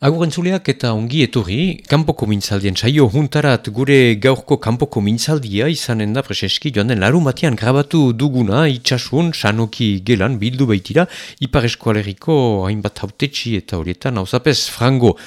Agur entzuleak eta ongi etorri, kanpoko mintzaldien saio juntarat gure gaurko kanpoko mintzaldia izanen da preseski joan den larun batean grabatu duguna itxasun sanoki gelan bildu baitira ipar eskualeriko hainbat hautetxi eta horietan hauzapez frango.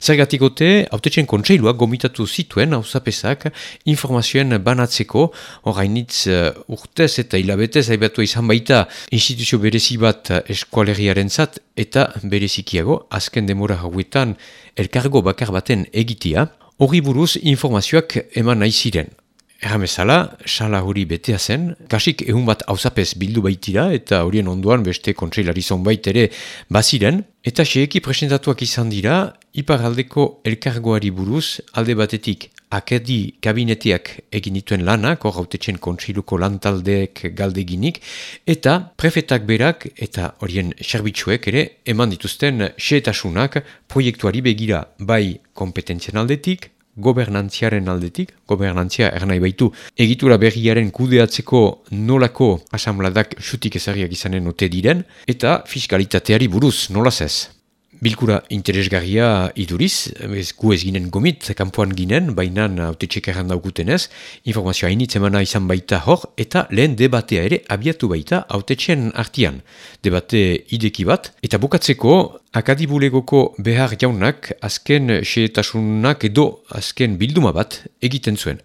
Zergatik gote, autetxen kontseiluak gomitatu zituen hauzapesak informazioen banatzeko, orainitz uh, urtez eta hilabetez aibatu izan baita instituzio berezi bat eskualeriaren zat eta berezikiago azken demora hauetan elkargo bakar baten egitia, hori buruz informazioak eman nahi ziren. Erramezala, sala hori betea zen, kasik egun bat hauzapez bildu baitira eta horien onduan beste kontseilari zonbait ere baziren, eta xeeki presentatuak izan dira, iparaldeko elkargoari buruz alde batetik akedi kabineteak egin dituen lanak, hor hautetxen kontseiluko lantaldeek galdeginik, eta prefetak berak eta horien serbitxuek ere eman dituzten xeetasunak proiektuari begira bai kompetentzian aldetik, gobernantziaren aldetik, gobernantzia ernai baitu, egitura berriaren kudeatzeko nolako asamladak xutik ezariak izanen ote diren, eta fiskalitateari buruz nolaz ez. Bilkura interesgarria iduriz, ez gu ez ginen gomit, kanpoan ginen, baina haute txekerran daukutenez, informazioa hainitz emana izan baita hor, eta lehen debatea ere abiatu baita haute artian. Debate ideki bat, eta bukatzeko akadibulegoko behar jaunak azken xeetasunak edo azken bilduma bat egiten zuen.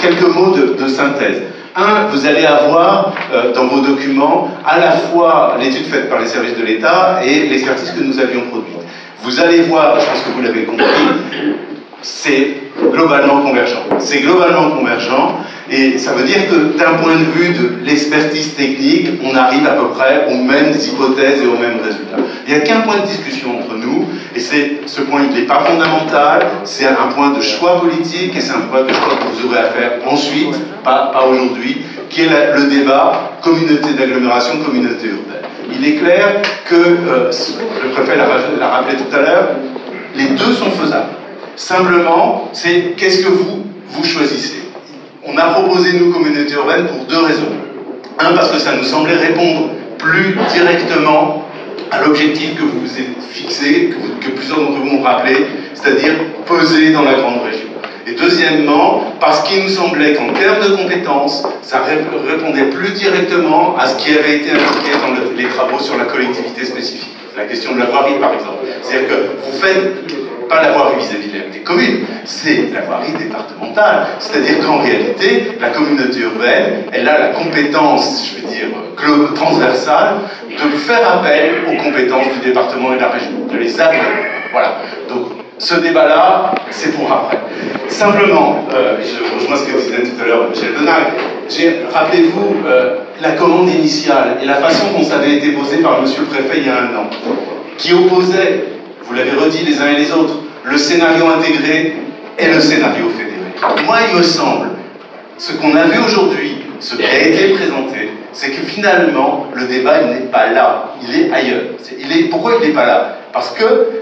Quelques mots de, de synthèse. Un, vous allez avoir euh, dans vos documents à la fois l'étude faite par les services de l'État et l'expertise que nous avions produite. Vous allez voir, je pense que vous l'avez compris, c'est globalement convergent. C'est globalement convergent et ça veut dire que d'un point de vue de l'expertise technique, on arrive à peu près aux mêmes hypothèses et aux mêmes résultats. Il n'y a qu'un point de discussion entre nous et c'est ce point, il n'est pas fondamental, c'est un point de choix politique et c'est un point de choix que vous aurez à faire ensuite, pas, aujourd'hui, qui est le débat communauté d'agglomération, communauté urbaine. Il est clair que, euh, le préfet l'a rappelé tout à l'heure, les deux sont faisables. Simplement, c'est qu'est-ce que vous, vous choisissez On a proposé, nous, communauté urbaine, pour deux raisons. Un, parce que ça nous semblait répondre plus directement à l'objectif que vous vous êtes fixé, que, plusieurs d'entre vous ont rappelé, c'est-à-dire peser dans la grande région. Et deuxièmement, parce qu'il nous semblait qu'en termes de compétences, ça répondait plus directement à ce qui avait été indiqué dans le, les travaux sur la collectivité spécifique. La question de la voirie, par exemple. C'est-à-dire que vous faites pas la voirie vis-à-vis -vis des communes, c'est la voirie départementale. C'est-à-dire qu'en réalité, la communauté urbaine, elle a la compétence, je veux dire, transversale, de faire appel aux compétences du département et de la région, de les agréer. Voilà. Donc, ce débat-là, c'est pour après. Simplement, euh, je rejoins ce que disait tout à l'heure Michel Denag, rappelez-vous euh, la commande initiale et la façon dont ça avait été posé par Monsieur le Préfet il y a un an, qui opposait, vous l'avez redit les uns et les autres, le scénario intégré et le scénario fédéré. Moi, il me semble, ce qu'on a vu aujourd'hui, ce qui a été présenté, c'est que finalement, le débat n'est pas là, il est ailleurs. il est, pourquoi il n'est pas là? Parce que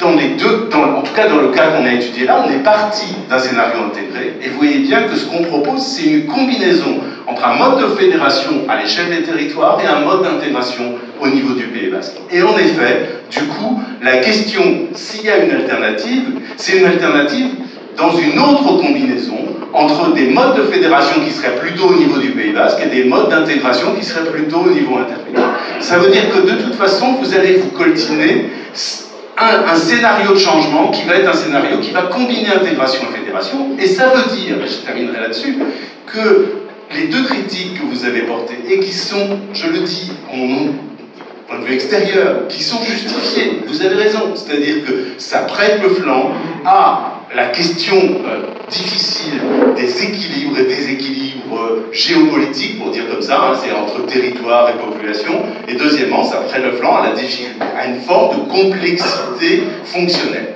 dans les deux, en tout cas dans le cas qu'on a étudié là, on est parti d'un scénario intégré, et vous voyez bien que ce qu'on propose, c'est une combinaison entre un mode de fédération à l'échelle des territoires et un mode d'intégration au niveau du Pays Basque. Et en effet, du coup, la question, s'il y a une alternative, c'est une alternative dans une autre combinaison entre des modes de fédération qui seraient plutôt au niveau du Pays Basque et des modes d'intégration qui seraient plutôt au niveau intermédiaire. Ça veut dire que de toute façon, vous allez vous coltiner un, scénario de changement qui va être un scénario qui va combiner intégration et fédération. Et ça veut dire, je terminerai là-dessus, que les deux critiques que vous avez portées et qui sont, je le dis en point de vue extérieur, qui sont justifiées, vous avez raison, c'est-à-dire que ça prête le flanc à la question euh, difficile des équilibres et déséquilibres géopolitiques, pour dire comme ça, hein, c'est entre territoire et population, et deuxièmement, ça prête le flanc à, une forme de complexité fonctionnelle.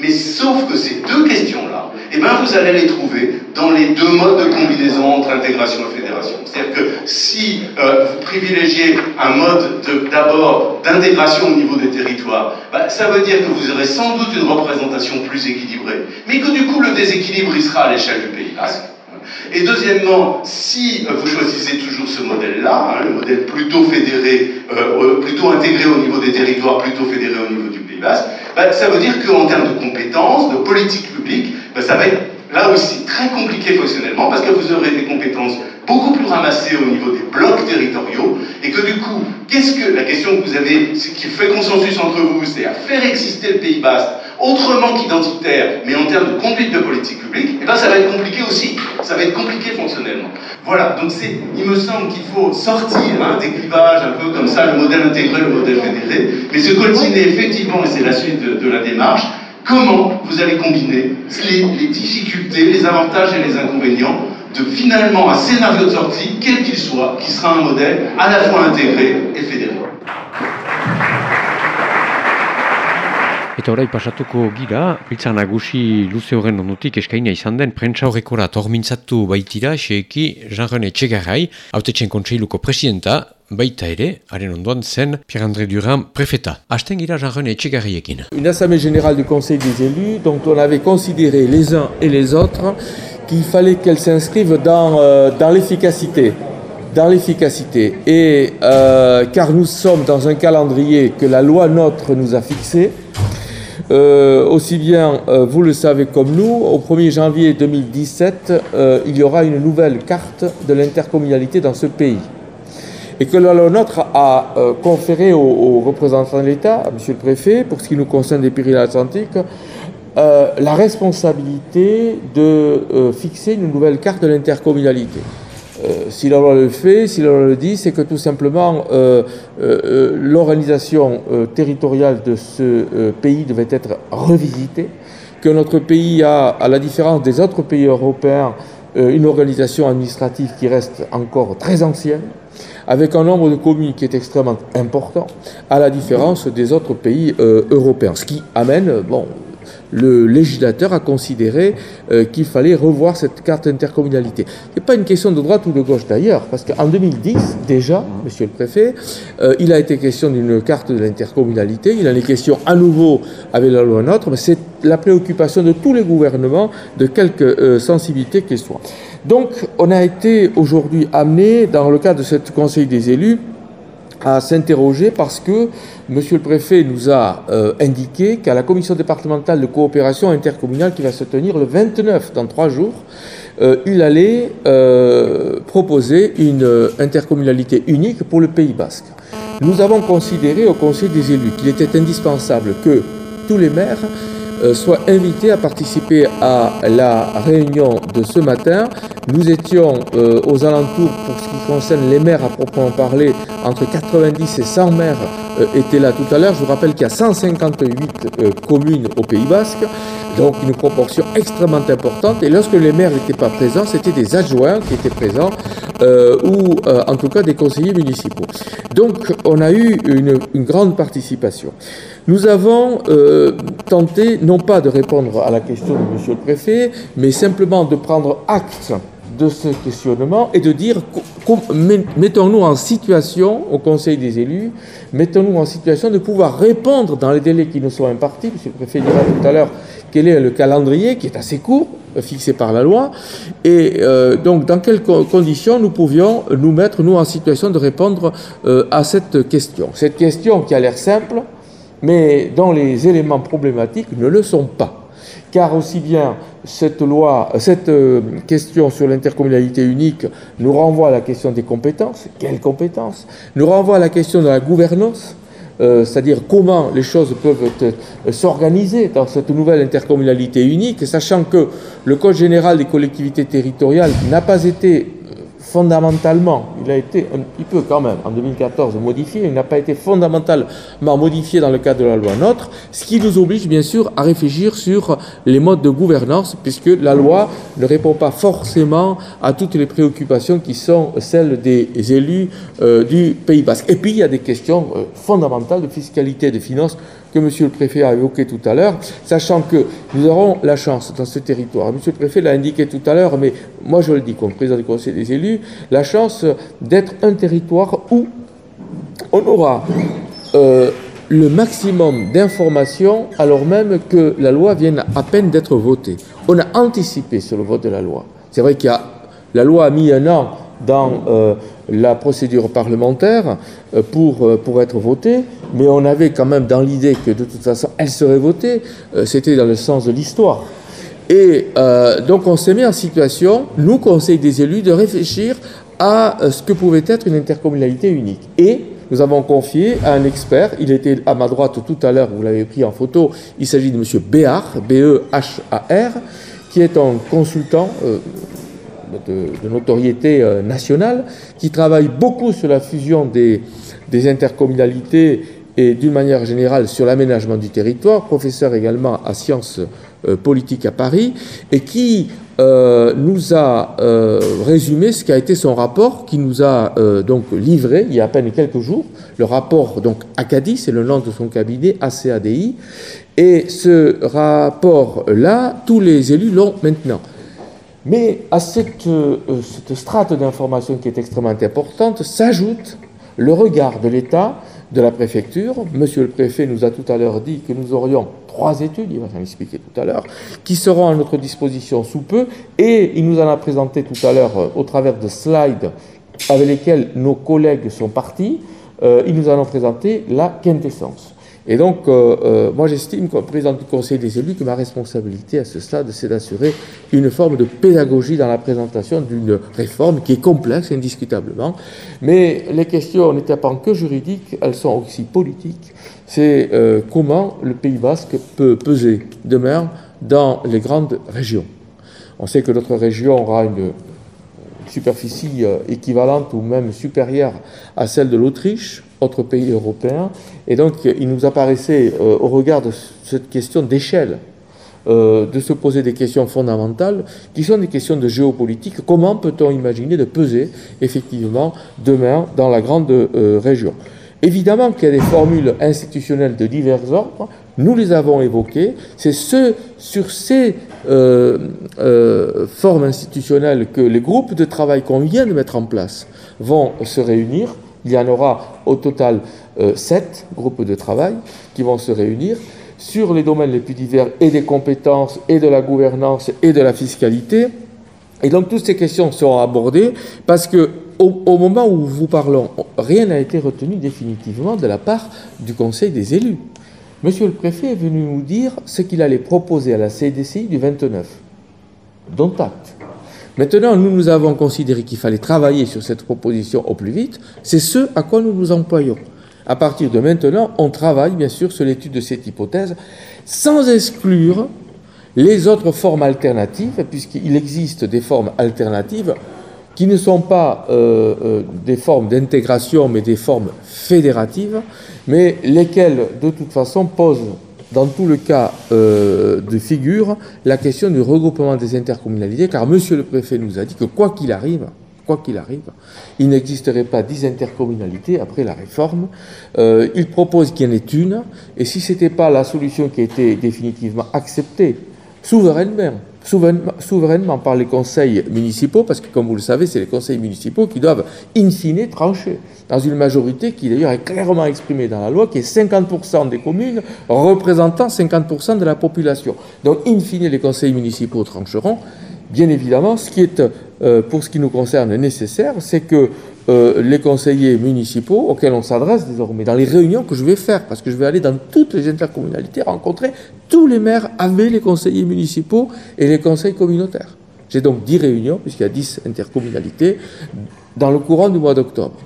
Mais sauf que ces deux questions-là, eh ben, vous allez les trouver dans les deux modes de combinaison entre intégration et fédération. C'est-à-dire que si euh, vous privilégiez un mode d'abord d'intégration au niveau des territoires, bah, ça veut dire que vous aurez sans doute une représentation plus équilibrée, mais que du coup le déséquilibre il sera à l'échelle du Pays. Et deuxièmement, si vous choisissez toujours ce modèle-là, hein, le modèle plutôt fédéré, euh, plutôt intégré au niveau des territoires, plutôt fédéré au niveau du Pays Basque, bah, Ça veut dire qu'en termes de compétences, de politique publique, bah, ça va être là aussi très compliqué fonctionnellement parce que vous aurez des compétences beaucoup plus ramassées au niveau des blocs territoriaux et que du coup, qu'est-ce que la question que vous avez, qui fait consensus entre vous, c'est à faire exister le Pays Basque autrement qu'identitaire, mais en termes de conduite de politique publique, et eh ben ça va être compliqué aussi, ça va être compliqué fonctionnellement. Voilà, donc il me semble qu'il faut sortir hein, des clivages un peu comme ça, le modèle intégré, le modèle fédéré, mais se coltiner effectivement, et c'est la suite de la démarche, comment vous allez combiner les, difficultés, les avantages et les inconvénients de finalement un scénario de sortie, quel qu'il soit, qui sera un modèle à la fois intégré et fédéré. Une assemblée générale du Conseil des élus, dont on avait considéré les uns et les autres qu'il fallait qu'elle s'inscrive dans, euh, l'efficacité. Dans l'efficacité. Et euh, car nous sommes dans un calendrier que la loi NOTRe nous a fixé, euh, aussi bien, euh, vous le savez comme nous, au 1er janvier 2017, euh, il y aura une nouvelle carte de l'intercommunalité dans ce pays. Et que la loi a conféré aux, représentants de l'État, à M. le Préfet, pour ce qui nous concerne des Pyrénées-Atlantiques, la responsabilité de fixer une nouvelle carte de l'intercommunalité. Euh, si loi le fait, si loi le dit, c'est que tout simplement euh, euh, l'organisation territoriale de ce pays devait être revisitée, que notre pays a, à la différence des autres pays européens, une organisation administrative qui reste encore très ancienne, avec un nombre de communes qui est extrêmement important, à la différence des autres pays européens. Ce qui amène, bon, le législateur a considéré euh, qu'il fallait revoir cette carte d'intercommunalité. Ce n'est pas une question de droite ou de gauche d'ailleurs, parce qu'en 2010, déjà, monsieur le préfet, euh, il a été question d'une carte de l'intercommunalité, il en est question à nouveau avec la loi NOTRe, mais c'est la préoccupation de tous les gouvernements, de quelque euh, sensibilité qu'ils soient. Donc, on a été aujourd'hui amené, dans le cadre de ce Conseil des élus, à s'interroger parce que Monsieur le préfet nous a euh, indiqué qu'à la commission départementale de coopération intercommunale qui va se tenir le 29, dans trois jours, euh, il allait euh, proposer une intercommunalité unique pour le Pays basque. Nous avons considéré au Conseil des élus qu'il était indispensable que tous les maires soient invités à participer à la réunion de ce matin. Nous étions aux alentours, pour ce qui concerne les maires à proprement parler, entre 90 et 100 maires euh, étaient là tout à l'heure. Je vous rappelle qu'il y a 158 euh, communes au Pays Basque, donc une proportion extrêmement importante. Et lorsque les maires n'étaient pas présents, c'était des adjoints qui étaient présents, euh, ou en tout cas des conseillers municipaux. Donc on a eu une grande participation. Nous avons tenté non pas de répondre à la question de Monsieur le Préfet, mais simplement de prendre acte de ce questionnement et de dire mettons-nous en situation, au Conseil des élus, mettons-nous en situation de pouvoir répondre dans les délais qui nous sont impartis. Monsieur le préfet dira tout à l'heure quel est le calendrier qui est assez court, euh, fixé par la loi, et euh, donc dans quelles conditions nous pouvions nous mettre, nous, en situation de répondre euh, à cette question. Cette question qui a l'air simple, mais dont les éléments problématiques ne le sont pas car aussi bien cette loi, cette euh, question sur l'intercommunalité unique nous renvoie à la question des compétences. Quelles compétences? Nous renvoie à la question de la gouvernance, euh, c'est-à-dire comment les choses peuvent euh, s'organiser dans cette nouvelle intercommunalité unique, sachant que le Code général des collectivités territoriales n'a pas été fondamentalement, il a été un peu quand même en 2014 modifié, il n'a pas été fondamentalement modifié dans le cadre de la loi NOTRe, ce qui nous oblige bien sûr à réfléchir sur les modes de gouvernance, puisque la loi ne répond pas forcément à toutes les préoccupations qui sont celles des élus euh, du Pays Basque. Et puis il y a des questions euh, fondamentales de fiscalité et de finances que Monsieur le Préfet a évoqué tout à l'heure, sachant que nous aurons la chance dans ce territoire, Monsieur le Préfet l'a indiqué tout à l'heure, mais moi je le dis comme président du Conseil des élus, la chance d'être un territoire où on aura euh, le maximum d'informations alors même que la loi vient à peine d'être votée. On a anticipé sur le vote de la loi. C'est vrai qu'il y a la loi a mis un an dans la procédure parlementaire pour, pour être votée, mais on avait quand même dans l'idée que de toute façon elle serait votée, c'était dans le sens de l'histoire. Et donc on s'est mis en situation, nous, Conseil des élus, de réfléchir à ce que pouvait être une intercommunalité unique. Et nous avons confié à un expert, il était à ma droite tout à l'heure, vous l'avez pris en photo, il s'agit de M. Béard, B-E-H-A-R, qui est un consultant de, notoriété euh, nationale, qui travaille beaucoup sur la fusion des, intercommunalités et d'une manière générale sur l'aménagement du territoire, professeur également à sciences euh, politiques à Paris, et qui euh, nous a résumé ce qui a été son rapport, qui nous a donc livré il y a à peine quelques jours, le rapport donc ACADI, c'est le nom de son cabinet, ACADI, et ce rapport-là, tous les élus l'ont maintenant. Mais à cette, cette strate d'information qui est extrêmement importante s'ajoute le regard de l'État, de la préfecture. Monsieur le préfet nous a tout à l'heure dit que nous aurions trois études, il va s'en expliquer tout à l'heure, qui seront à notre disposition sous peu, et il nous en a présenté tout à l'heure euh, au travers de slides avec lesquels nos collègues sont partis, euh, ils nous en ont présenté la quintessence. Et donc, euh, euh, moi j'estime, comme président du Conseil des élus, que ma responsabilité à ce stade, c'est d'assurer une forme de pédagogie dans la présentation d'une réforme qui est complexe, indiscutablement. Mais les questions n'étaient pas que juridiques, elles sont aussi politiques. C'est euh, comment le Pays basque peut peser demain dans les grandes régions. On sait que notre région aura une superficie équivalente ou même supérieure à celle de l'Autriche, autres pays européens. Et donc, il nous apparaissait, euh, au regard de cette question d'échelle, euh, de se poser des questions fondamentales, qui sont des questions de géopolitique. Comment peut-on imaginer de peser, effectivement, demain dans la grande euh, région? Évidemment qu'il y a des formules institutionnelles de divers ordres, nous les avons évoquées, c'est ce, sur ces formes institutionnelles que les groupes de travail qu'on vient de mettre en place vont se réunir il y en aura au total euh, sept groupes de travail qui vont se réunir sur les domaines les plus divers et des compétences et de la gouvernance et de la fiscalité. Et donc toutes ces questions seront abordées parce que au, moment où vous parlons, rien n'a été retenu définitivement de la part du Conseil des élus. Monsieur le préfet est venu nous dire ce qu'il allait proposer à la CDCI du 29, dont acte. Maintenant, nous, nous avons considéré qu'il fallait travailler sur cette proposition au plus vite. C'est ce à quoi nous nous employons. À partir de maintenant, on travaille bien sûr sur l'étude de cette hypothèse, sans exclure les autres formes alternatives, puisqu'il existe des formes alternatives qui ne sont pas euh, euh, des formes d'intégration, mais des formes fédératives, mais lesquelles, de toute façon, posent dans tout le cas euh, de figure, la question du regroupement des intercommunalités, car Monsieur le Préfet nous a dit que quoi qu'il arrive, quoi qu'il arrive, il n'existerait pas dix intercommunalités après la réforme. Euh, il propose qu'il y en ait une, et si ce n'était pas la solution qui a été définitivement acceptée souverainement, souverainement par les conseils municipaux, parce que comme vous le savez, c'est les conseils municipaux qui doivent in fine trancher, dans une majorité qui d'ailleurs est clairement exprimée dans la loi, qui est 50% des communes représentant 50% de la population. Donc in fine, les conseils municipaux trancheront. Bien évidemment, ce qui est, euh, pour ce qui nous concerne, nécessaire, c'est que euh, les conseillers municipaux auxquels on s'adresse désormais dans les réunions que je vais faire, parce que je vais aller dans toutes les intercommunalités rencontrer tous les maires avec les conseillers municipaux et les conseils communautaires. J'ai donc 10 réunions, puisqu'il y a 10 intercommunalités, dans le courant du mois d'octobre.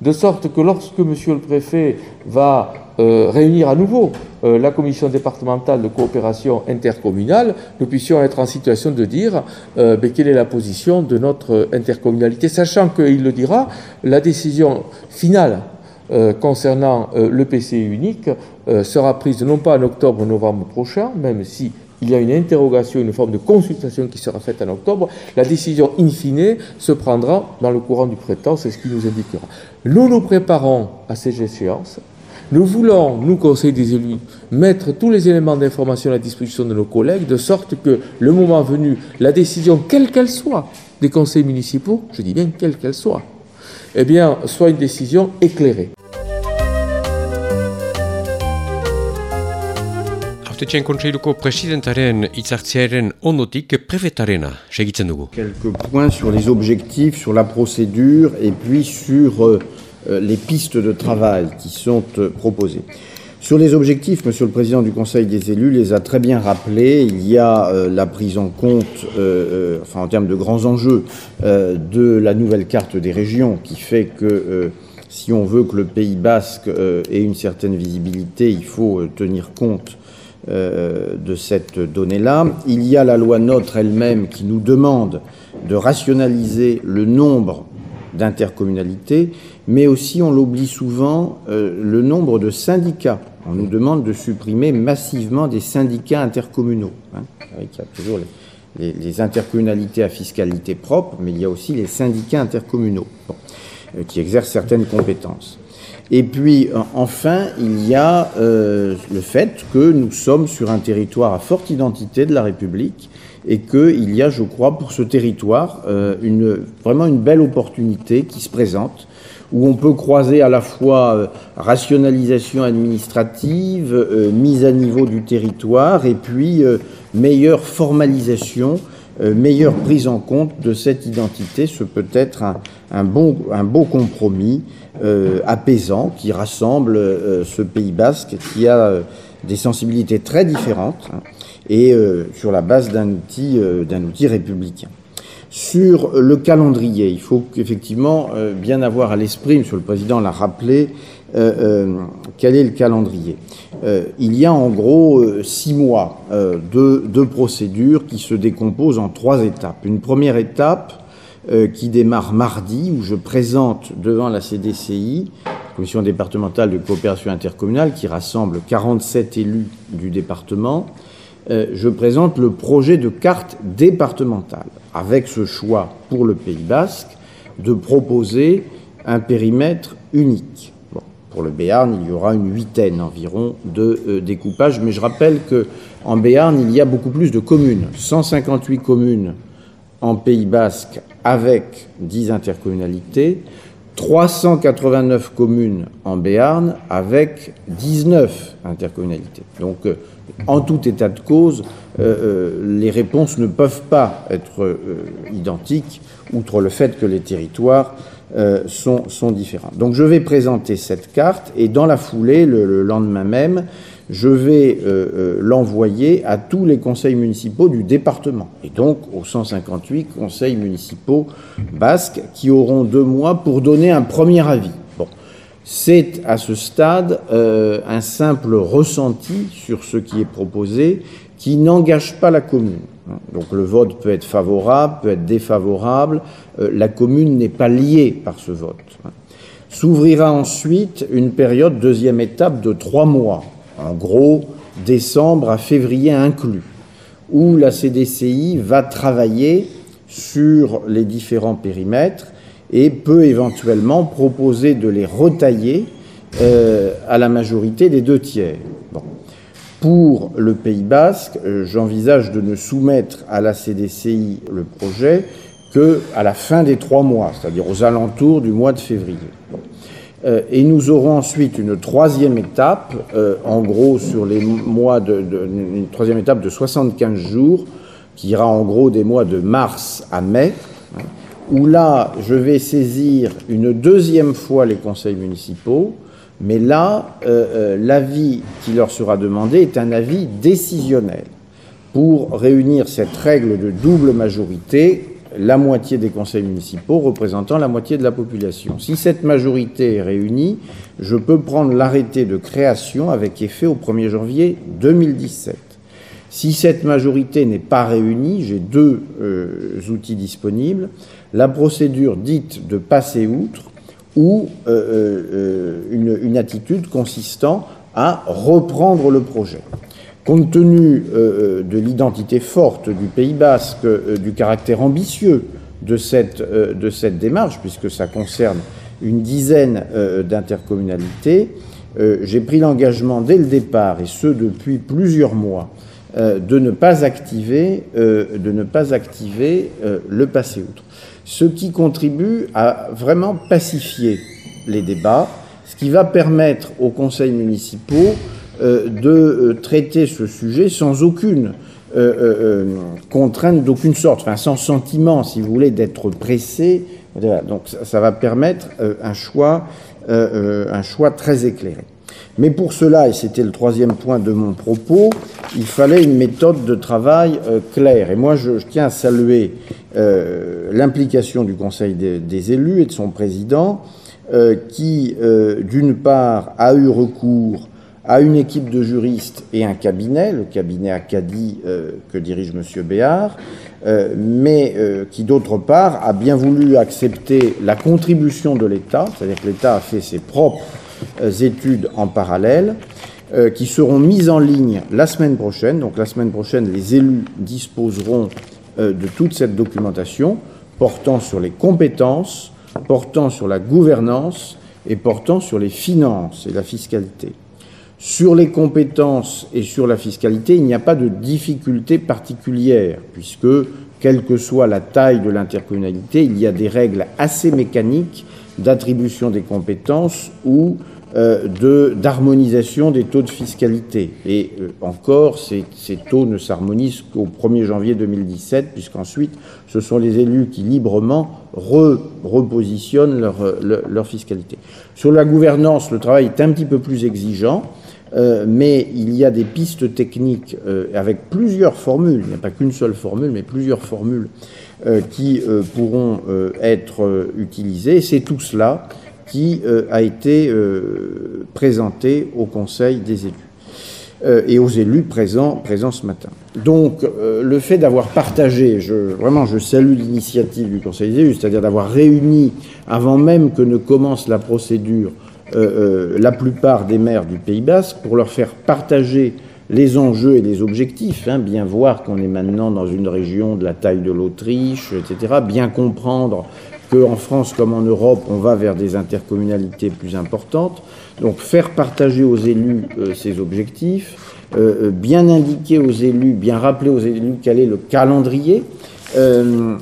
De sorte que lorsque Monsieur le Préfet va euh, réunir à nouveau euh, la commission départementale de coopération intercommunale, nous puissions être en situation de dire euh, ben, quelle est la position de notre intercommunalité, sachant qu'il le dira, la décision finale concernant le PCI unique sera prise non pas en octobre ou novembre prochain, même si il y a une interrogation, une forme de consultation qui sera faite en octobre. La décision in fine se prendra dans le courant du printemps, c'est ce qui nous indiquera. Nous nous préparons à ces échéances. Nous voulons, nous, Conseil des élus, mettre tous les éléments d'information à la disposition de nos collègues, de sorte que, le moment venu, la décision, quelle qu'elle soit, des conseils municipaux, je dis bien quelle qu'elle soit, eh bien, soit une décision éclairée. Hautetxean kontseiluko presidentaren itzartzearen ondotik prefetarena segitzen dugu. Quelques points sur les objectifs, sur la procédure et puis sur euh, euh, les pistes de travail qui sont euh, proposées. Sur les objectifs, Monsieur le Président du Conseil des élus les a très bien rappelés. Il y a euh, la prise en compte, euh, euh, enfin en termes de grands enjeux, de la nouvelle carte des régions, qui fait que si on veut que le Pays basque ait une certaine visibilité, il faut tenir compte de cette donnée-là. Il y a la loi NOTRe elle-même qui nous demande de rationaliser le nombre d'intercommunalités, mais aussi, on l'oublie souvent, le nombre de syndicats on nous demande de supprimer massivement des syndicats intercommunaux. Hein. Il y a toujours les, intercommunalités à fiscalité propre, mais il y a aussi les syndicats intercommunaux euh, qui exercent certaines compétences. Et puis, enfin, il y a euh, le fait que nous sommes sur un territoire à forte identité de la République et qu'il y a, je crois, pour ce territoire, euh, une, vraiment une belle opportunité qui se présente où on peut croiser à la fois euh, rationalisation administrative, euh, mise à niveau du territoire, et puis meilleure formalisation, meilleure prise en compte de cette identité. Ce peut être un, bon, un beau compromis apaisant qui rassemble ce Pays basque qui a des sensibilités très différentes hein, et sur la base d'un outil, d'un outil républicain. Sur le calendrier, il faut effectivement euh, bien avoir à l'esprit, Monsieur le Président l'a rappelé, euh, euh, quel est le calendrier. il y a en gros six mois de, de, procédures qui se décomposent en trois étapes. Une première étape qui démarre mardi, où je présente devant la CDCI, Commission départementale de coopération intercommunale, qui rassemble 47 élus du département, je présente le projet de carte départementale avec ce choix pour le Pays basque de proposer un périmètre unique. pour le Béarn, il y aura une huitaine environ de euh, découpage, mais je rappelle qu'en Béarn, il y a beaucoup plus de communes, 158 communes en Pays basque avec 10 intercommunalités, 389 communes en Béarn avec 19 intercommunalités. Donc, euh, en tout état de cause, euh, euh, les réponses ne peuvent pas être identiques, outre le fait que les territoires sont, différents. Donc, je vais présenter cette carte et dans la foulée, le lendemain même, je vais euh, euh, l'envoyer à tous les conseils municipaux du département, et donc aux 158 conseils municipaux basques qui auront deux mois pour donner un premier avis. C'est à ce stade euh, un simple ressenti sur ce qui est proposé qui n'engage pas la commune. Donc le vote peut être favorable, peut être défavorable, la commune n'est pas liée par ce vote. S'ouvrira ensuite une période, deuxième étape, de trois mois en gros décembre à février inclus, où la CDCI va travailler sur les différents périmètres et peut éventuellement proposer de les retailler euh, à la majorité des deux tiers. Pour le Pays basque, euh, j'envisage de ne soumettre à la CDCI le projet que à la fin des trois mois, c'est-à-dire aux alentours du mois de février. Euh, et nous aurons ensuite une troisième étape, en gros sur les mois de, une troisième étape de 75 jours, qui ira en gros des mois de mars à mai, hein, où là je vais saisir une deuxième fois les conseils municipaux, mais là euh, l'avis qui leur sera demandé est un avis décisionnel pour réunir cette règle de double majorité la moitié des conseils municipaux représentant la moitié de la population. Si cette majorité est réunie, je peux prendre l'arrêté de création avec effet au 1er janvier 2017. Si cette majorité n'est pas réunie, j'ai deux euh, outils disponibles. La procédure dite de passer outre ou euh, euh, une, attitude consistant à reprendre le projet. Compte tenu euh, de l'identité forte du Pays basque, du caractère ambitieux de cette, de cette démarche, puisque ça concerne une dizaine d'intercommunalités, j'ai pris l'engagement dès le départ, et ce depuis plusieurs mois, de ne pas activer, de ne pas activer le passé outre. Ce qui contribue à vraiment pacifier les débats, ce qui va permettre aux conseils municipaux de traiter ce sujet sans aucune contrainte d'aucune sorte, enfin sans sentiment, si vous voulez, d'être pressé. Donc ça, va permettre un choix, un choix très éclairé. Mais pour cela, et c'était le troisième point de mon propos, il fallait une méthode de travail euh, claire. Et moi, je, tiens à saluer euh, l'implication du Conseil des, élus et de son président, euh, qui, d'une part, a eu recours à une équipe de juristes et un cabinet, le cabinet Acadie que dirige M. Béard, mais qui, d'autre part, a bien voulu accepter la contribution de l'État, c'est-à-dire que l'État a fait ses propres études en parallèle euh, qui seront mises en ligne la semaine prochaine. Donc la semaine prochaine, les élus disposeront euh, de toute cette documentation portant sur les compétences, portant sur la gouvernance et portant sur les finances et la fiscalité. Sur les compétences et sur la fiscalité, il n'y a pas de difficulté particulière, puisque, quelle que soit la taille de l'intercommunalité, il y a des règles assez mécaniques d'attribution des compétences ou euh, d'harmonisation des taux de fiscalité. Et euh, encore, ces, taux ne s'harmonisent qu'au 1er janvier 2017, puisqu'ensuite, ce sont les élus qui librement repositionnent leur, leur, fiscalité. Sur la gouvernance, le travail est un petit peu plus exigeant. Euh, mais il y a des pistes techniques euh, avec plusieurs formules, il n'y a pas qu'une seule formule, mais plusieurs formules euh, qui euh, pourront euh, être utilisées. C'est tout cela qui a été présenté au Conseil des élus et aux élus présents, présents ce matin. Donc, le fait d'avoir partagé, je, vraiment, je salue l'initiative du Conseil des élus, c'est-à-dire d'avoir réuni, avant même que ne commence la procédure, la plupart des maires du Pays Basque pour leur faire partager les enjeux et les objectifs, hein, bien voir qu'on est maintenant dans une région de la taille de l'Autriche, etc., bien comprendre qu'en France comme en Europe, on va vers des intercommunalités plus importantes, donc faire partager aux élus euh, ces objectifs, euh, euh, bien indiquer aux élus, bien rappeler aux élus quel est le calendrier,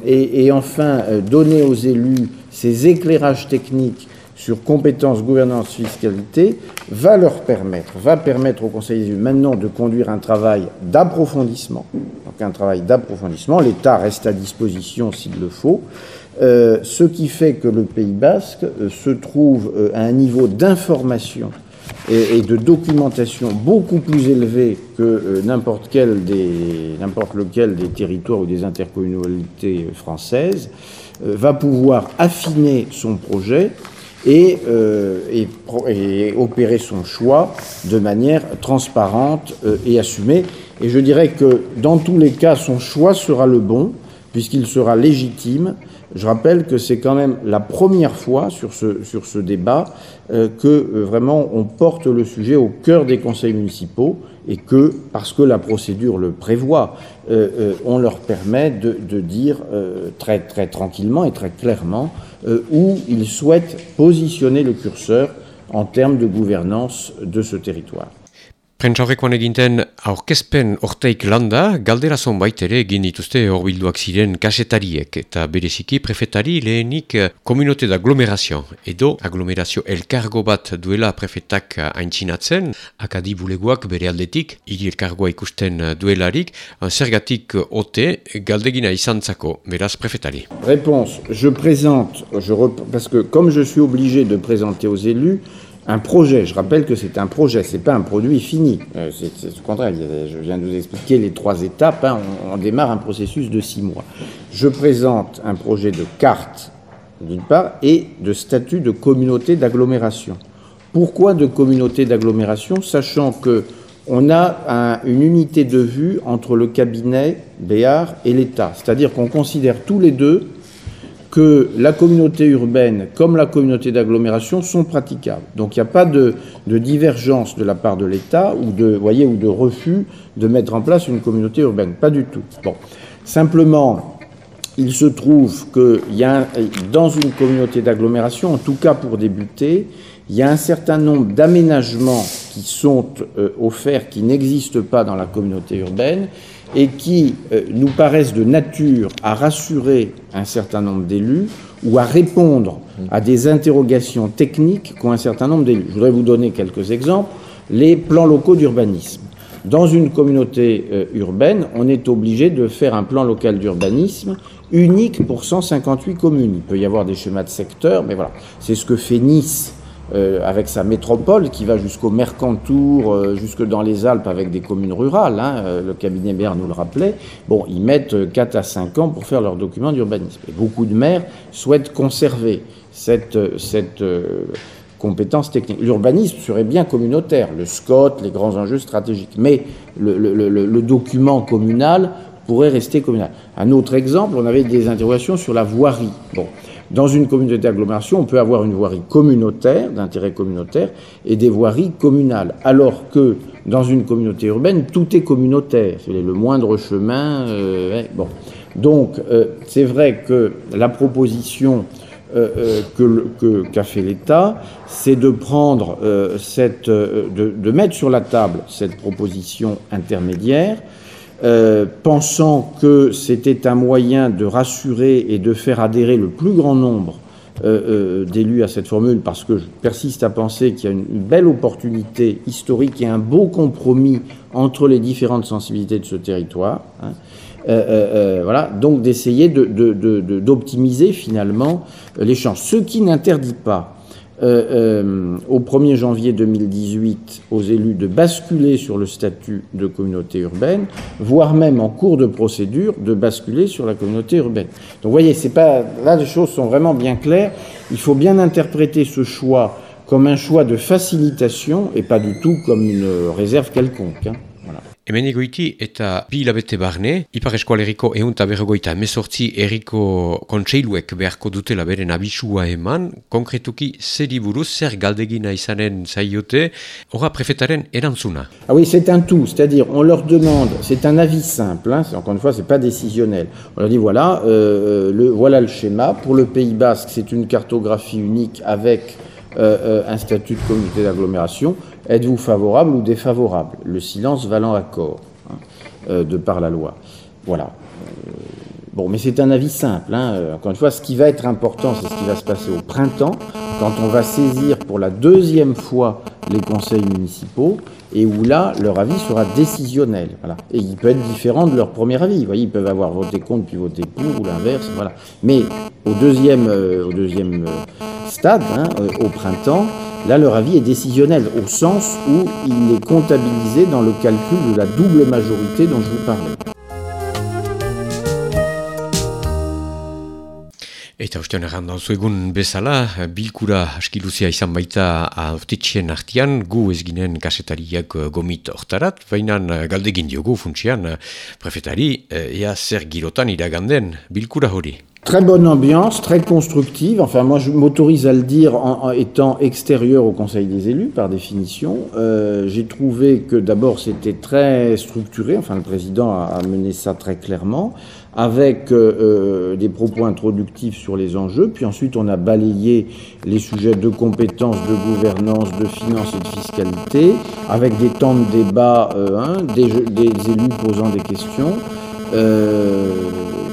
et, et, enfin donner aux élus ces éclairages techniques sur compétences, gouvernance, fiscalité, va leur permettre, va permettre au Conseil des maintenant de conduire un travail d'approfondissement. Donc un travail d'approfondissement, l'État reste à disposition s'il le faut, euh, ce qui fait que le Pays basque euh, se trouve euh, à un niveau d'information et, de documentation beaucoup plus élevé que n'importe lequel des territoires ou des intercommunalités françaises, va pouvoir affiner son projet euh, et, opérer son choix de manière transparente euh, et assumée. Et je dirais que dans tous les cas, son choix sera le bon, puisqu'il sera légitime. Je rappelle que c'est quand même la première fois sur ce, sur ce débat euh, que vraiment on porte le sujet au cœur des conseils municipaux et que, parce que la procédure le prévoit, on leur permet de, de dire très, très tranquillement et très clairement euh, où il souhaite positionner le curseur en termes de gouvernance de ce territoire. Prentsaurrekoan eginten aurkezpen orteik landa, galdera zonbait ere egin dituzte horbilduak ziren kasetariek eta bereziki prefetari lehenik komunote d'agglomerazio edo agglomerazio elkargo bat duela prefetak aintzinatzen, akadi buleguak bere aldetik, hiri elkargoa ikusten duelarik, zergatik ote galdegina izantzako, beraz prefetari. Réponse, je présente, je parce que comme je suis obligé de présenter aux élus, un projet. Je rappelle que c'est un projet, c'est pas un produit fini. Euh, c'est le contraire. Je viens de vous expliquer les trois étapes. Hein. On, démarre un processus de six mois. Je présente un projet de carte, d'une part, et de statut de communauté d'agglomération. Pourquoi de communauté d'agglomération, sachant que on a une unité de vue entre le cabinet Béard et l'État, c'est-à-dire qu'on considère tous les deux que la communauté urbaine comme la communauté d'agglomération sont praticables. Donc il n'y a pas de, divergence de la part de l'État ou de, voyez, ou de refus de mettre en place une communauté urbaine. Pas du tout. Simplement, il se trouve qu'il y a, dans une communauté d'agglomération, en tout cas pour débuter, il y a un certain nombre d'aménagements qui sont euh, offerts, qui n'existent pas dans la communauté urbaine, et qui euh, nous paraissent de nature à rassurer un certain nombre d'élus ou à répondre à des interrogations techniques qu'ont un certain nombre d'élus. Je voudrais vous donner quelques exemples. les plans locaux d'urbanisme. Dans une communauté euh, urbaine, on est obligé de faire un plan local d'urbanisme unique pour 158 communes. Il peut y avoir des schémas de secteur, mais voilà, c'est ce que fait Nice euh, avec sa métropole qui va jusqu'au Mercantour, euh, jusque dans les Alpes avec des communes rurales. Hein, le cabinet maire nous le rappelait. Bon, ils mettent 4 à 5 ans pour faire leur document d'urbanisme. Et beaucoup de maires souhaitent conserver cette, compétences techniques. L'urbanisme serait bien communautaire, le SCOT, les grands enjeux stratégiques, mais le, document communal pourrait rester communal. Un autre exemple, on avait des interrogations sur la voirie. Bon, dans une communauté d'agglomération, on peut avoir une voirie communautaire, d'intérêt communautaire, et des voiries communales, alors que dans une communauté urbaine, tout est communautaire. C'est le moindre chemin. Euh. Donc, euh, c'est vrai que la proposition euh, euh, qu'a fait l'État, c'est de prendre cette, de, mettre sur la table cette proposition intermédiaire, pensant que c'était un moyen de rassurer et de faire adhérer le plus grand nombre d'élus à cette formule, parce que je persiste à penser qu'il y a une, belle opportunité historique et un beau compromis entre les différentes sensibilités de ce territoire. Hein. Euh, euh, euh, voilà, donc d'essayer d'optimiser finalement l'échange. Ce qui n'interdit pas au 1er janvier 2018 aux élus de basculer sur le statut de communauté urbaine, voire même en cours de procédure de basculer sur la communauté urbaine. Donc vous voyez, c'est pas là les choses sont vraiment bien claires. Il faut bien interpréter ce choix comme un choix de facilitation et pas du tout comme une réserve quelconque. Hein. Hemen egoiti eta bi hilabete barne, Ipar Eskualeriko egun eta berrogoita emezortzi eriko kontseiluek beharko dutela beren abisua eman, konkretuki zeri buruz zer galdegina izanen zaiote, ora prefetaren erantzuna. Ah oui, c'est un tout, c'est-à-dire on leur demande, c'est un avis simple, hein, encore une fois, c'est pas décisionnel. On leur dit voilà, euh, le, voilà le schéma. Pour le Pays Basque, c'est une cartographie unique avec euh, euh, un statut de communauté d'agglomération. Êtes-vous favorable ou défavorable? Le silence valant accord, hein, euh, de par la loi. Voilà. Bon, mais c'est un avis simple. Hein. Encore une fois, ce qui va être important, c'est ce qui va se passer au printemps, quand on va saisir pour la deuxième fois les conseils municipaux et où là, leur avis sera décisionnel. Voilà. Et il peut être différent de leur premier avis. Vous voyez, ils peuvent avoir voté contre puis voté pour ou l'inverse. Voilà. Mais au deuxième, au deuxième stade, hein, euh, au printemps, là leur avis est décisionnel, au sens où il est comptabilisé dans le calcul de la double majorité dont je vous parlais. Eta ustean errandan egun bezala, bilkura askiluzia izan baita aurtetxien artian, gu ez kasetariak eh, gomit hortarat, baina eh, galdegin diogu funtsian eh, prefetari, ea zer girotan iraganden bilkura hori. Très bonne ambiance, très constructive. Enfin, moi, je m'autorise à le dire en, étant extérieur au Conseil des élus, par définition. Euh, j'ai trouvé que d'abord, c'était très structuré. Enfin, le président a, mené ça très clairement, avec euh, euh, des propos introductifs sur les enjeux. Puis ensuite, on a balayé les sujets de compétences, de gouvernance, de finances et de fiscalité, avec des temps de débat, hein, des, des, élus posant des questions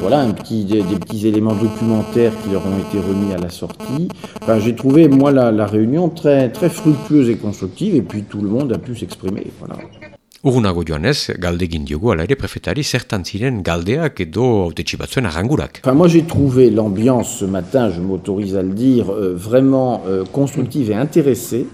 voilà, un petit, des, petits éléments documentaires qui leur ont été remis à la sortie. Enfin, j'ai trouvé, moi, la, réunion très, très fructueuse et constructive, et puis tout le monde a pu s'exprimer. Voilà. Joanez, galdegin diogu, ala ere prefetari, zertan ziren galdeak edo autetxi batzuen arrangurak. Enfin, moi j'ai trouvé l'ambiance ce matin, je m'autorise à le dire, euh, vraiment euh, constructive et intéressée,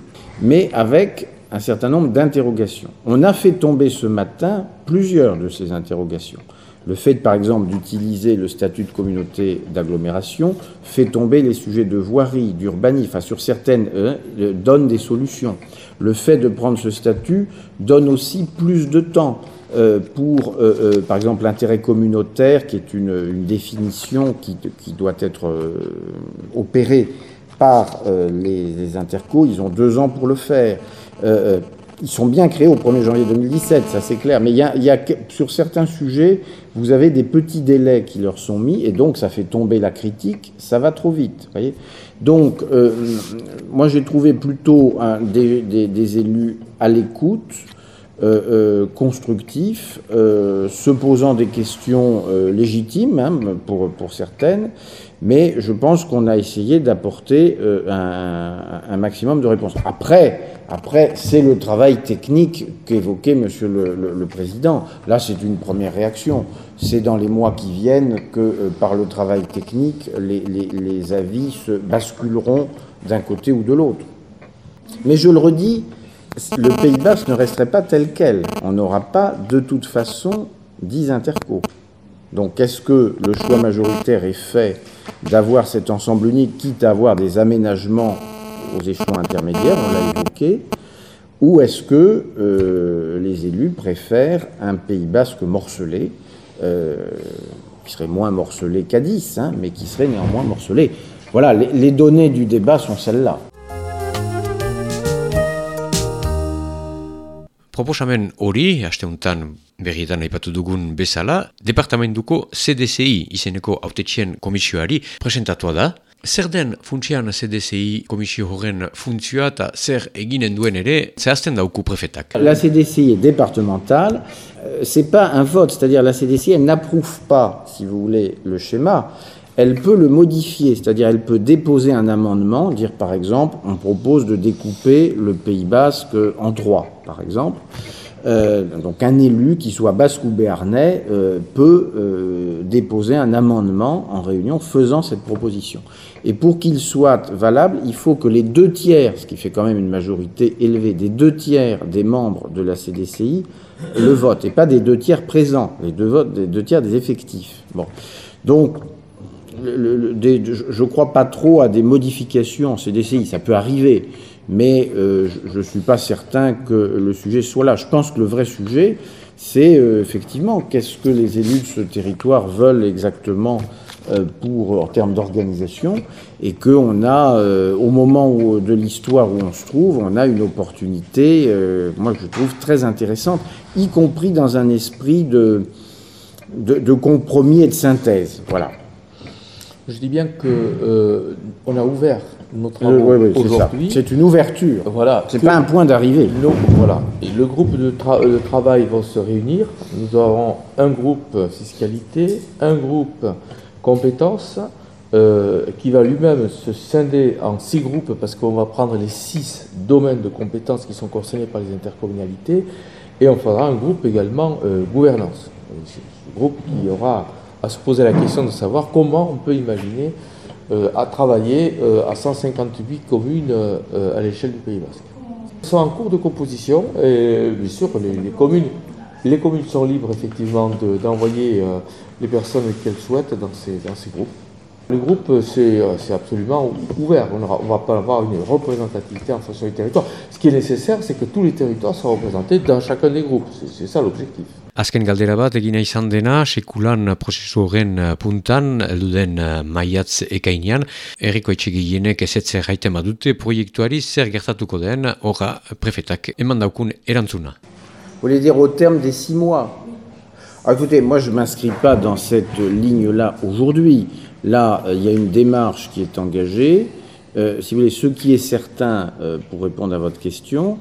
mais avec un certain nombre d'interrogations. On a fait tomber ce matin plusieurs de ces interrogations. Le fait, par exemple, d'utiliser le statut de communauté d'agglomération fait tomber les sujets de voirie, d'urbanisme, enfin, sur certaines, euh, euh, donne des solutions. Le fait de prendre ce statut donne aussi plus de temps euh, pour, par exemple, l'intérêt communautaire, qui est une, définition qui, doit être opérée par les, les, intercos. Ils ont deux ans pour le faire ils sont bien créés au 1er janvier 2017, ça c'est clair. Mais il y, a, sur certains sujets, vous avez des petits délais qui leur sont mis, et donc ça fait tomber la critique, ça va trop vite. Voyez donc, euh, moi j'ai trouvé plutôt des, élus à l'écoute, euh, euh, constructifs, se posant des questions légitimes hein, pour, pour certaines, mais je pense qu'on a essayé d'apporter un, un, maximum de réponses. Après, Après, c'est le travail technique qu'évoquait Monsieur le, Président. Là, c'est une première réaction. C'est dans les mois qui viennent que, euh, par le travail technique, les, avis se basculeront d'un côté ou de l'autre. Mais je le redis, le Pays Basque ne resterait pas tel quel. On n'aura pas de toute façon 10 intercos. Donc est-ce que le choix majoritaire est fait d'avoir cet ensemble unique, quitte à avoir des aménagements aux échelons intermédiaires, on l'a évoqué, ou est-ce que euh, les élus préfèrent un Pays basque morcelé, euh, qui serait moins morcelé 10, hein, mais qui serait néanmoins morcelé Voilà, les, données du débat sont celles-là. Proposamen hori, asteuntan berrietan aipatu dugun bezala, departamentuko CDCI izeneko autetxien komisioari presentatua da, La CDCI est départementale, euh, c'est pas un vote, c'est-à-dire la CDCI n'approuve pas, si vous voulez, le schéma, elle peut le modifier, c'est-à-dire elle peut déposer un amendement, dire par exemple, on propose de découper le Pays Basque en trois, par exemple. Euh, donc un élu, qui soit basque ou béarnais, euh, peut déposer un amendement en réunion faisant cette proposition. Et pour qu'il soit valable, il faut que les deux tiers, ce qui fait quand même une majorité élevée, des deux tiers des membres de la CDCI le votent, et pas des deux tiers présents, les deux votes, des deux tiers des effectifs. Bon. Donc, je ne crois pas trop à des modifications en CDCI, ça peut arriver mais euh, je ne suis pas certain que le sujet soit là. Je pense que le vrai sujet, c'est euh, effectivement qu'est-ce que les élus de ce territoire veulent exactement pour, en termes d'organisation, et qu'on a, au moment de l'histoire où on se trouve, on a une opportunité, moi je trouve très intéressante, y compris dans un esprit de, de, de compromis et de synthèse. Voilà. Je dis bien que on a ouvert notre travaux aujourd'hui. C'est une ouverture. Voilà. C'est pas un point d'arrivée. Voilà. Et le groupe de, travail va se réunir. Nous aurons un groupe fiscalité, un groupe compétences, euh, qui va lui-même se scinder en six groupes parce qu'on va prendre les six domaines de compétences qui sont concernés par les intercommunalités et on fera un groupe également euh, gouvernance. Un groupe qui aura à se poser la question de savoir comment on peut imaginer euh, à travailler à 158 communes à l'échelle du Pays Basque. Ils sont en cours de composition et bien sûr les, communes, les communes sont libres effectivement d'envoyer les personnes qu'elles souhaitent dans ces, dans ces groupes. Le groupe, c'est absolument ouvert. On ne va pas avoir une représentativité en fonction du territoire. Ce qui est nécessaire, c'est que tous les territoires soient représentés dans chacun des groupes. C'est ça l'objectif. Azken galdera bat egina izan dena, sekulan prozesu horren puntan, elduden maiatz ekainean, erriko etxegienek ezetze gaiten badute proiektuari zer gertatuko den, horra prefetak eman daukun erantzuna. Vous voulez dire au terme des six mois ah, Écoutez, moi je ne m'inscris pas dans cette ligne-là aujourd'hui. Là, euh, il y a une démarche qui est engagée. Euh, si vous voulez, ce qui est certain, euh, pour répondre à votre question,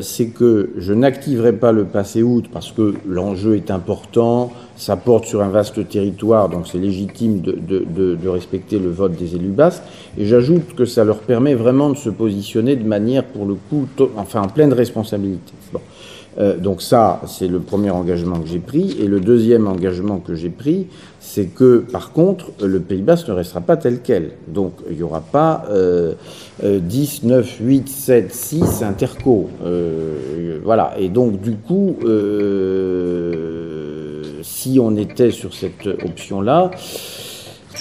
c'est que je n'activerai pas le passé août parce que l'enjeu est important, ça porte sur un vaste territoire, donc c'est légitime de, respecter le vote des élus basques. Et j'ajoute que ça leur permet vraiment de se positionner de manière, pour le coup, enfin en pleine responsabilité. Euh, donc ça, c'est le premier engagement que j'ai pris. Et le deuxième engagement que j'ai pris, c'est que, par contre, le Pays Basque ne restera pas tel quel. Donc il n'y aura pas euh, 10, 9, 8, 7, 6 interco. Euh, voilà. Et donc, du coup, euh, si on était sur cette option-là,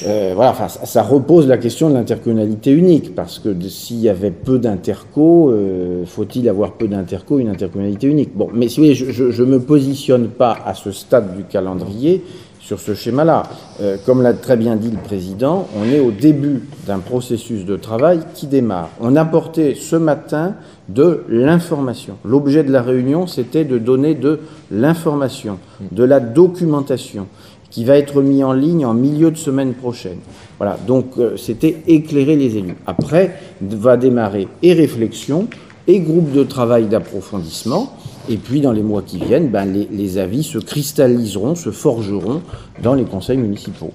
euh, voilà, enfin, ça, repose la question de l'intercommunalité unique, parce que s'il y avait peu d'interco, euh, faut-il avoir peu d'interco, une intercommunalité unique? Bon, mais si vous voulez, je ne me positionne pas à ce stade du calendrier sur ce schéma-là. Euh, comme l'a très bien dit le président, on est au début d'un processus de travail qui démarre. On a porté ce matin de l'information. L'objet de la réunion, c'était de donner de l'information, de la documentation qui va être mis en ligne en milieu de semaine prochaine. Voilà, donc euh, c'était éclairer les élus. Après va démarrer et réflexion et groupe de travail d'approfondissement. Et puis dans les mois qui viennent, ben, les, les avis se cristalliseront, se forgeront dans les conseils municipaux.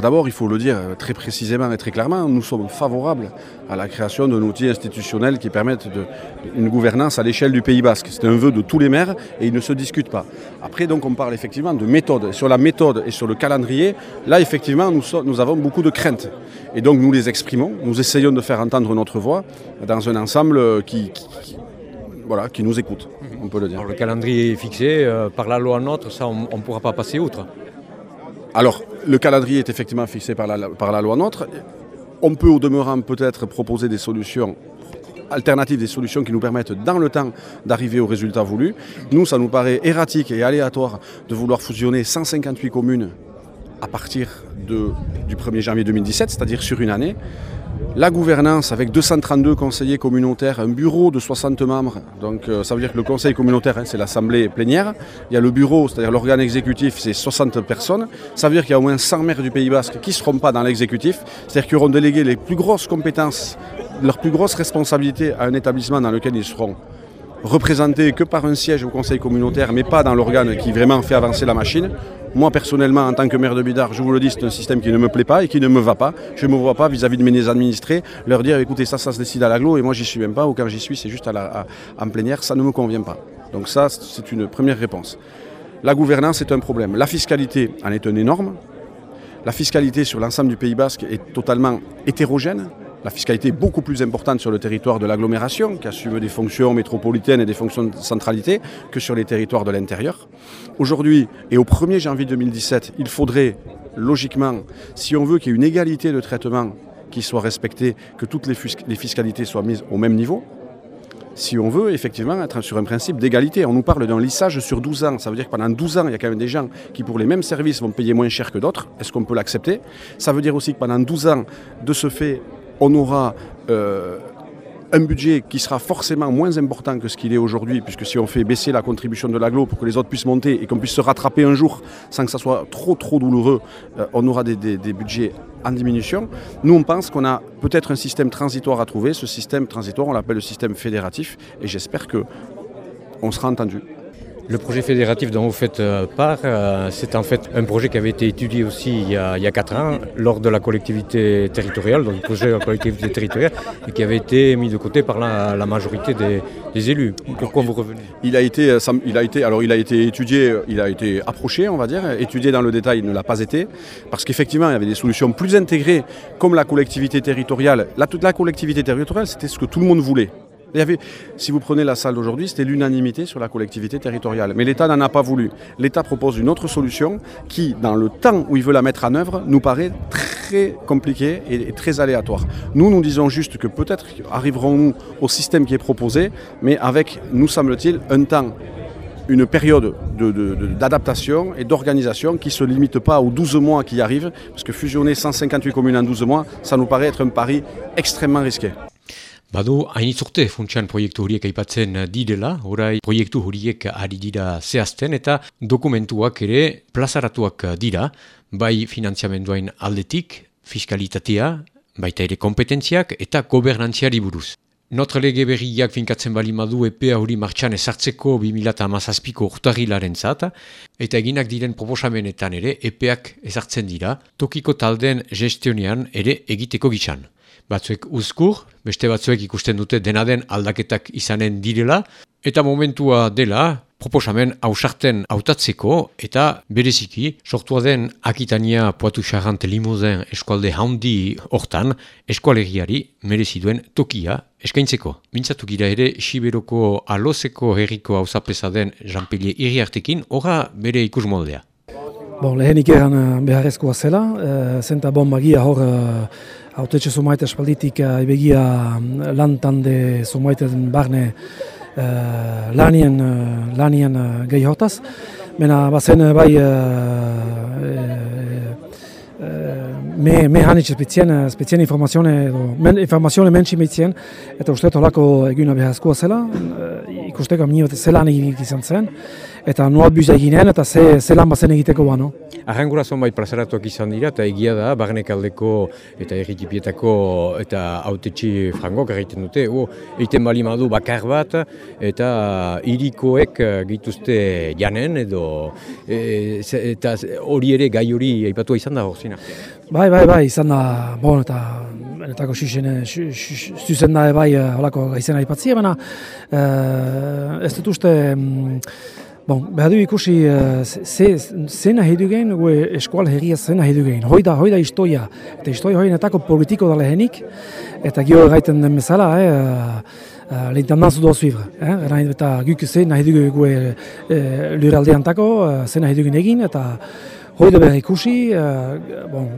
D'abord, il faut le dire très précisément et très clairement, nous sommes favorables à la création d'un outil institutionnel qui permette une gouvernance à l'échelle du Pays Basque. C'est un vœu de tous les maires et il ne se discute pas. Après, donc, on parle effectivement de méthode. Sur la méthode et sur le calendrier, là, effectivement, nous avons beaucoup de craintes. Et donc, nous les exprimons nous essayons de faire entendre notre voix dans un ensemble qui, voilà, qui nous écoute, on peut le dire. le calendrier est fixé euh, par la loi NOTRe, ça on ne pourra pas passer outre. Alors, le calendrier est effectivement fixé par la, par la loi NOTRe. On peut au demeurant peut-être proposer des solutions alternatives, des solutions qui nous permettent dans le temps d'arriver au résultat voulu. Nous, ça nous paraît erratique et aléatoire de vouloir fusionner 158 communes à partir du 1er janvier 2017, c'est-à-dire sur une année. La gouvernance avec 232 conseillers communautaires, un bureau de 60 membres, donc euh, ça veut dire que le conseil communautaire hein, c'est l'assemblée plénière, il y a le bureau, c'est-à-dire l'organe exécutif, c'est 60 personnes, ça veut dire qu'il y a au moins 100 maires du Pays Basque qui ne seront pas dans l'exécutif, c'est-à-dire qu'ils auront délégué les plus grosses compétences, leurs plus grosses responsabilités à un établissement dans lequel ils seront représentés que par un siège au conseil communautaire, mais pas dans l'organe qui vraiment fait avancer la machine. Moi, personnellement, en tant que maire de Bidar, je vous le dis, c'est un système qui ne me plaît pas et qui ne me va pas. Je ne me vois pas vis-à-vis de mes administrés leur dire écoutez, ça, ça se décide à l'aglo et moi, j'y suis même pas, ou quand j'y suis, c'est juste à la, en plénière, ça ne me convient pas. Donc, ça, c'est une première réponse. La gouvernance est un problème. La fiscalité en est un énorme. La fiscalité sur l'ensemble du Pays basque est totalement hétérogène. La fiscalité est beaucoup plus importante sur le territoire de l'agglomération, qui assume des fonctions métropolitaines et des fonctions de centralité, que sur les territoires de l'intérieur. Aujourd'hui, et au 1er janvier 2017, il faudrait, logiquement, si on veut qu'il y ait une égalité de traitement qui soit respectée, que toutes les, fiscalités soient mises au même niveau, si on veut effectivement être sur un principe d'égalité. On nous parle d'un lissage sur 12 ans. Ça veut dire que pendant 12 ans, il y a quand même des gens qui, pour les mêmes services, vont payer moins cher que d'autres. Est-ce qu'on peut l'accepter? Ça veut dire aussi que pendant 12 ans, de ce fait, on aura euh, un budget qui sera forcément moins important que ce qu'il est aujourd'hui, puisque si on fait baisser la contribution de l'aglo pour que les autres puissent monter et qu'on puisse se rattraper un jour sans que ça soit trop trop douloureux, euh, on aura des, budgets en diminution. Nous, on pense qu'on a peut-être un système transitoire à trouver. Ce système transitoire, on l'appelle le système fédératif, et j'espère que on sera entendu. Le projet fédératif dont vous faites euh, part, euh, c'est en fait un projet qui avait été étudié aussi il y a, 4 ans lors de la collectivité territoriale, donc le projet de la collectivité territoriale, et qui avait été mis de côté par la, majorité des, élus. Pourquoi vous revenez? Il a, été, euh, il, a été, alors il a été étudié, il a été approché, on va dire, étudié dans le détail, il ne l'a pas été, parce qu'effectivement, il y avait des solutions plus intégrées, comme la collectivité territoriale. La collectivité territoriale, c'était ce que tout le monde voulait. Si vous prenez la salle d'aujourd'hui, c'était l'unanimité sur la collectivité territoriale. Mais l'État n'en a pas voulu. L'État propose une autre solution qui, dans le temps où il veut la mettre en œuvre, nous paraît très compliquée et très aléatoire. Nous, nous disons juste que peut-être arriverons-nous au système qui est proposé, mais avec, nous semble-t-il, un temps une période d'adaptation et d'organisation qui ne se limite pas aux 12 mois qui arrivent, parce que fusionner 158 communes en 12 mois, ça nous paraît être un pari extrêmement risqué. Badu, hainitzurte funtsian proiektu horiek aipatzen direla, orai proiektu horiek ari dira zehazten eta dokumentuak ere plazaratuak dira, bai finanziamenduain aldetik, fiskalitatea, baita ere kompetentziak eta gobernantziari buruz. Notre lege berriak finkatzen bali madu epea hori martxan ezartzeko 2008ko urtarilaren zata, eta eginak diren proposamenetan ere epeak ezartzen dira, tokiko talden gestionean ere egiteko gitsan batzuek uzkur, beste batzuek ikusten dute dena den aldaketak izanen direla, eta momentua dela, proposamen hausarten hautatzeko eta bereziki sortua den Akitania Poatu Charrant Limozen eskualde handi hortan eskualegiari mereziduen tokia eskaintzeko. Mintzatu gira ere Siberoko alozeko herriko hauzapesa den Jean-Pellier iriartekin, ora bere ikus moldea. Bon, lehenik egan eh, beharrezkoa zela, e, zenta bombagia hor hautetxe zumaite espalditik uh, ibegia mm, lan tande zumaiten barne uh, lanien, uh, lanien uh, gehi. Mena bazen bai uh, me, me hanitz spezien, spezien informazione, men, informazione mentsi mitzien, eta uste tolako eguna behazkoa zela, uh, ikusteko minio zelan izan zen, eta noa buz eginen, eta ze, ze lan bazen egiteko ba, no? Arrangura zonbait plazaratuak izan dira, eta egia da, barnekaldeko eta errikipietako eta autetxi frangok egiten dute, o, egiten bali madu bakar bat, eta irikoek gituzte janen, edo e, eta hori ere gai hori aipatu izan da horzina. Bai, bai, bai, izan da, bon, eta enetako zuzen da bai holako gaizena aipatzia, baina ez dut uste, mm, Bon, behar du ikusi, uh, ze nahi dugen, gue eskual herria ze nahi dugen. Hoi da, hoi da historia. Eta historia hoi netako politiko da lehenik. Eta gio gaiten den bezala, eh, uh, uh, l'intendance doa suivre. Eh? Eta guk ze nahi dugu gue uh, luraldean tako, ze nahi dugen egin, eta hoi da behar ikusi. Uh, bon,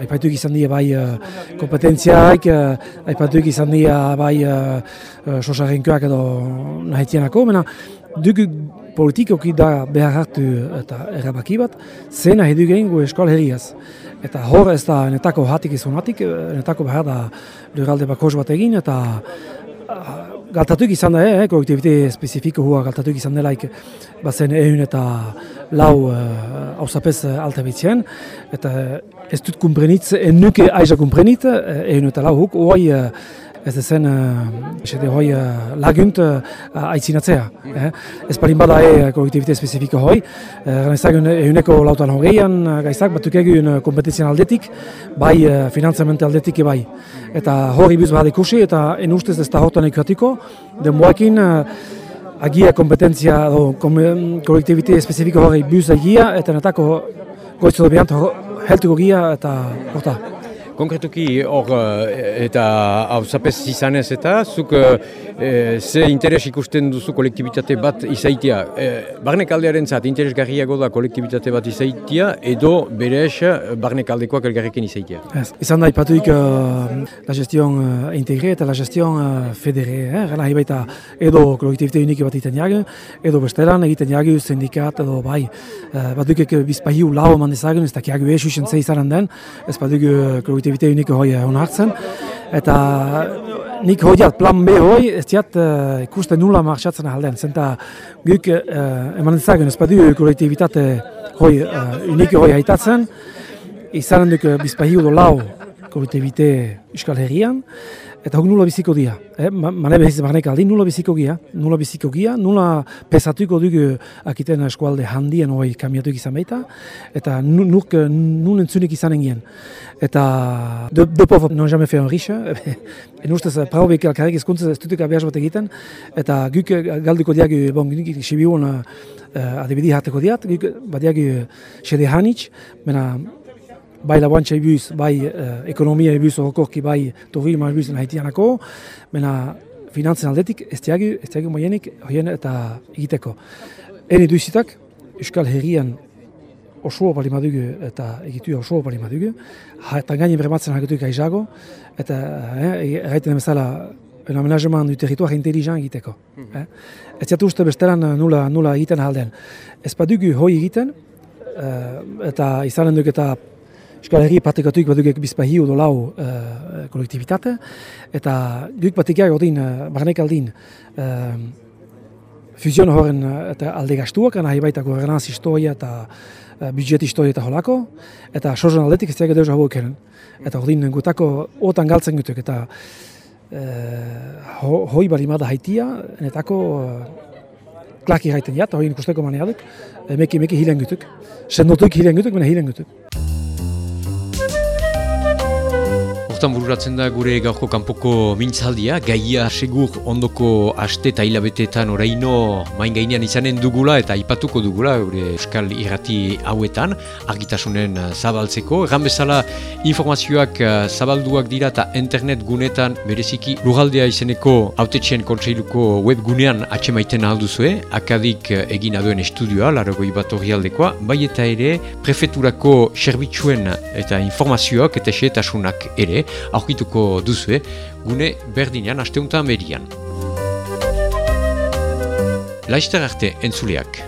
aipatuik izan dira bai uh, kompetentziaik, uh, aipatuik izan dira bai uh, sosarrenkoak edo nahi tienako, mena, dugu politikoki da behar hartu eta erabaki bat, zena edu gehin gu eskal herriaz. Eta hor ez da netako hatik izan hatik, netako behar da lurralde bakos bat egin, eta uh, galtatuk izan da, eh, kolektibite spezifiko hua galtatuk izan delaik bazen ehun eta lau hausapez uh, alta bitzien, eta ez dut kumprenitz, enuke aiza kumprenit, ehun eta lau huk, oai ez zen uh, hoi uh, lagunt uh, aitzinatzea. Eh? Ez parin bada e kolektibite spezifiko hoi. Gana ezagun eguneko lautan hogeian gaizak batuk egun kompetizian aldetik, bai uh, finanzamente aldetik bai. Eta hori buz behar ikusi eta en ustez ez da hortan ikatiko, denboakin uh, agia kompetentzia do kolektibite spezifiko hori buz egia eta netako goitzu da behant heltuko gia eta horta. Konkretuki hor eh, eta hau zapez izanez eta zuk e, ze interes ikusten duzu kolektibitate bat izaitia. E, barnek aldearen zat, interesgarriago da kolektibitate bat izaitia edo bere es barnek aldekoak elgarrekin izaitia. Ez, izan da ipatuik uh, la gestion uh, integre eta la gestion uh, federe. Eh? Gana baita edo kolektibite unike bat egiten jagu, edo bestelan egiten jagu sindikat edo bai. Uh, bat dukek bizpahiu lau eman dezagun, ez dakiagu esu izanen den, ez bat duk kolektivite unike hoi onartzen. Eta nik hoi plan B hoi, ez diat uh, ikusten nula marxatzen ahalden. Zenta guk uh, eman dezagun ez badu kolektibitate hoi uh, unike hoi haitatzen, izanen duk bizpahiu do lau kolektibite Euskal Herrian, eta hok nula biziko dia. Eh, mane behiz barnek aldi nula biziko gia, nula biziko gia, nula pesatuko dugu akiten eskualde handien hoi kamiatuik izan baita, eta nuk nun entzunik izanen gien. Eta de, de pauvre non fait un riche, en ustez prau beke alkarrik izkuntza ez dutuk abiaz bat egiten, eta guk galduko diagu, bon, guk sibiun uh, adibidi harteko diat, guk badiagu xede hanitz, mena bai laboantxa ibuz, bai uh, ekonomia ibuz horrekorki, bai turismo ibuz haitianako, mena finantzen aldetik ez diagu, ez diagu moienik, hoien eta egiteko. Eni duizitak, Euskal Herrian osoa bali madugu eta egitu osoa bali madugu, eta gainen bermatzen hagetuik aizago, eta eh, erraiten bezala un aménagement du territoire intelligent egiteko. Mm -hmm. eh? Ez jatu uste bestelan nula, nula egiten halden. Ez badugu hoi egiten, uh, eta izanen duk eta Euskal Herri patrikatuik badugek bizpahi edo lau uh, kolektibitate, eta duk patikiak odin, uh, barnek aldin, uh, fuzion horren eta alde gastuak, nahi baita governanz historia eta uh, budget historia eta holako, eta sozon aldetik ez diak edo jabu ekeren. Eta ordin gutako otan galtzen gutuk, eta uh, ho, hoi bali mada haitia, enetako uh, klaki haiten jat, hoi ikusteko maneaduk, emeki emeki hilen gutuk. Sendotuk hilen gutuk, mena hilen gutuk. Hortan bururatzen da gure gaurko kanpoko mintzaldia, gaia segur ondoko aste eta hilabeteetan oraino main gainean izanen dugula eta aipatuko dugula gure euskal irrati hauetan, argitasunen zabaltzeko. Egan bezala informazioak eh, zabalduak dira eta internet gunetan bereziki lugaldea izeneko autetxien kontseiluko web gunean atxemaiten alduzue, akadik eh, egin aduen estudioa, laragoi bat aldekoa, bai eta ere prefeturako servitzuen eta informazioak eta xeetasunak ere, aurkituko duzue, gune berdinean asteuntan berian. Laizter arte entzuleak.